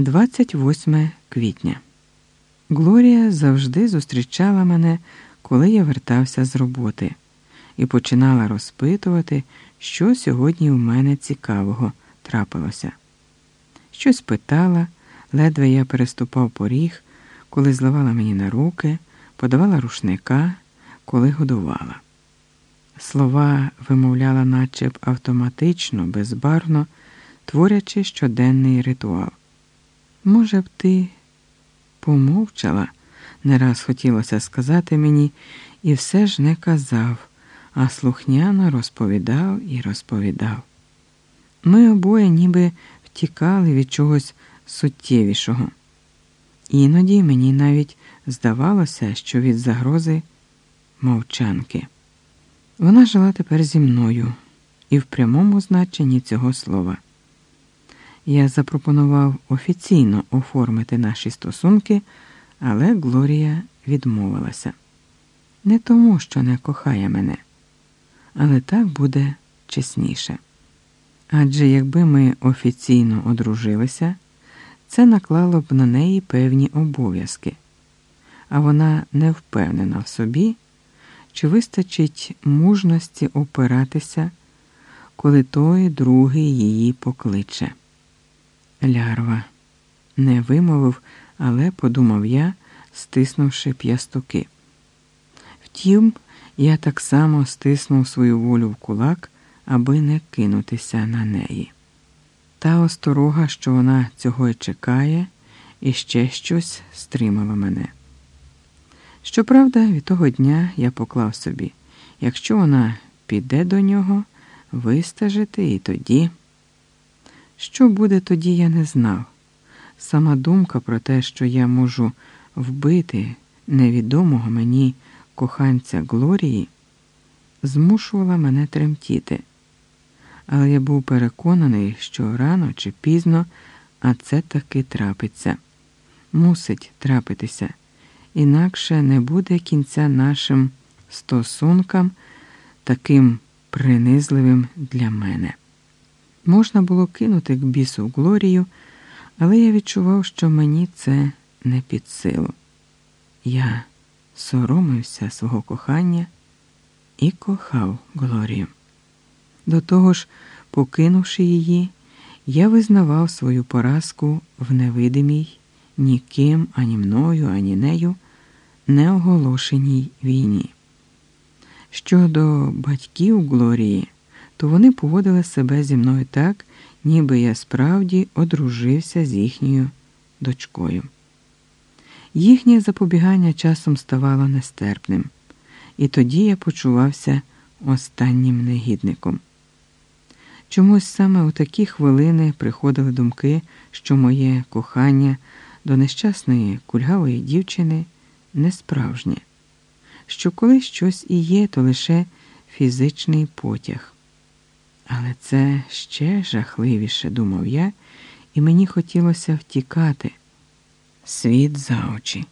28 квітня. Глорія завжди зустрічала мене, коли я вертався з роботи, і починала розпитувати, що сьогодні в мене цікавого трапилося. Щось питала, ледве я переступав поріг, коли зливала мені на руки, подавала рушника, коли годувала. Слова вимовляла наче б автоматично, безбарно, творячи щоденний ритуал. Може б, ти помовчала, не раз хотілося сказати мені, і все ж не казав, а слухняно розповідав і розповідав. Ми обоє ніби втікали від чогось суттєвішого. Іноді мені навіть здавалося, що від загрози мовчанки. Вона жила тепер зі мною і в прямому значенні цього слова. Я запропонував офіційно оформити наші стосунки, але Глорія відмовилася. Не тому, що не кохає мене, але так буде чесніше. Адже якби ми офіційно одружилися, це наклало б на неї певні обов'язки, а вона не впевнена в собі, чи вистачить мужності опиратися, коли той другий її покличе. Лярва не вимовив, але подумав я, стиснувши п'ястуки. Втім, я так само стиснув свою волю в кулак, аби не кинутися на неї. Та осторога, що вона цього й чекає, і ще щось стримало мене. Щоправда, від того дня я поклав собі, якщо вона піде до нього, вистежити і тоді. Що буде тоді, я не знав. Сама думка про те, що я можу вбити невідомого мені коханця Глорії, змушувала мене тремтіти. Але я був переконаний, що рано чи пізно, а це таки трапиться. Мусить трапитися, інакше не буде кінця нашим стосункам таким принизливим для мене. Можна було кинути к бісу Глорію, але я відчував, що мені це не під силу. Я соромився свого кохання і кохав Глорію. До того ж, покинувши її, я визнавав свою поразку в невидимій ніким ані мною, ані нею неоголошеній війні. Щодо батьків Глорії то вони поводили себе зі мною так, ніби я справді одружився з їхньою дочкою. Їхнє запобігання часом ставало нестерпним, і тоді я почувався останнім негідником. Чомусь саме у такі хвилини приходили думки, що моє кохання до нещасної кульгавої дівчини не справжнє, що коли щось і є, то лише фізичний потяг. Але це ще жахливіше, думав я, і мені хотілося втікати. Світ за очі.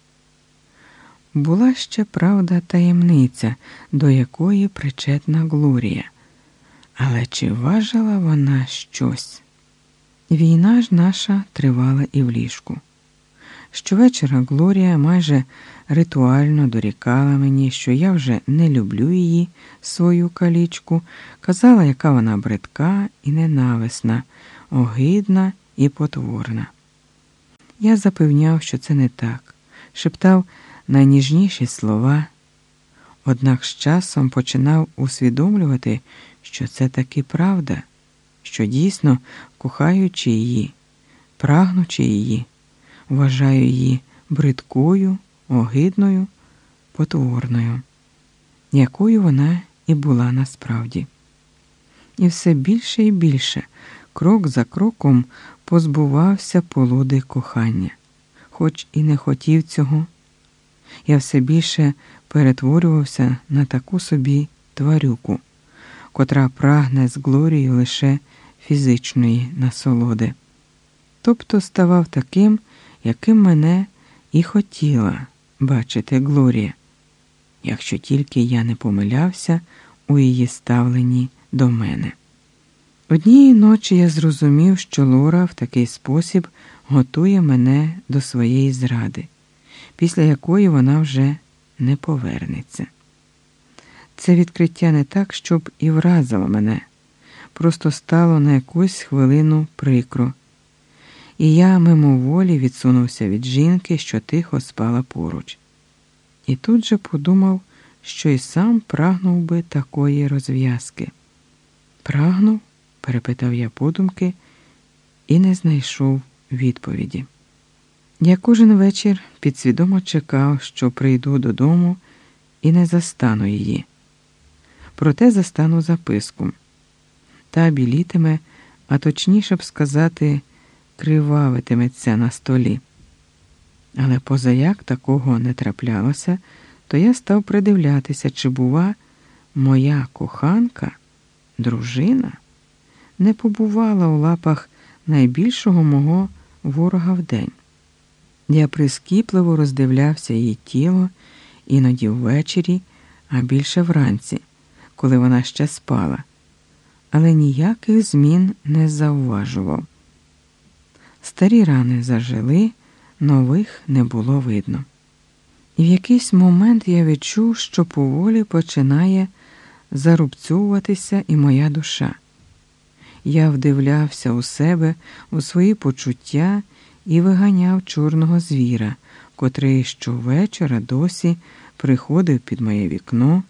Була ще правда таємниця, до якої причетна Глорія. Але чи важила вона щось? Війна ж наша тривала і в ліжку. Щовечора Глорія майже ритуально дорікала мені, що я вже не люблю її, свою калічку, казала, яка вона бридка і ненависна, огидна і потворна. Я запевняв, що це не так, шептав найніжніші слова, однак з часом починав усвідомлювати, що це таки правда, що дійсно, кохаючи її, прагнучи її вважаю її бридкою, огидною, потворною, якою вона і була насправді. І все більше і більше, крок за кроком, позбувався полуди кохання, хоч і не хотів цього. Я все більше перетворювався на таку собі тварюку, котра прагне з Глорією лише фізичної насолоди, тобто ставав таким, яким мене і хотіла бачити Глорія, якщо тільки я не помилявся у її ставленні до мене. Однієї ночі я зрозумів, що Лора в такий спосіб готує мене до своєї зради, після якої вона вже не повернеться. Це відкриття не так, щоб і вразило мене, просто стало на якусь хвилину прикро, і я мимоволі відсунувся від жінки, що тихо спала поруч. І тут же подумав, що й сам прагнув би такої розв'язки. Прагнув? перепитав я подумки і не знайшов відповіді. Я кожен вечір підсвідомо чекав, що прийду додому і не застану її. Проте застану записку. Та білітиме, а точніше б сказати, кривавитиметься на столі. Але позаяк такого не траплялося, то я став придивлятися, чи, бува, моя коханка, дружина, не побувала у лапах найбільшого мого ворога вдень. Я прискіпливо роздивлявся її тіло іноді ввечері, а більше вранці, коли вона ще спала, але ніяких змін не зауважував. Старі рани зажили, нових не було видно. І в якийсь момент я відчув, що поволі починає зарубцюватися і моя душа. Я вдивлявся у себе, у свої почуття і виганяв чорного звіра, котрий щовечора досі приходив під моє вікно.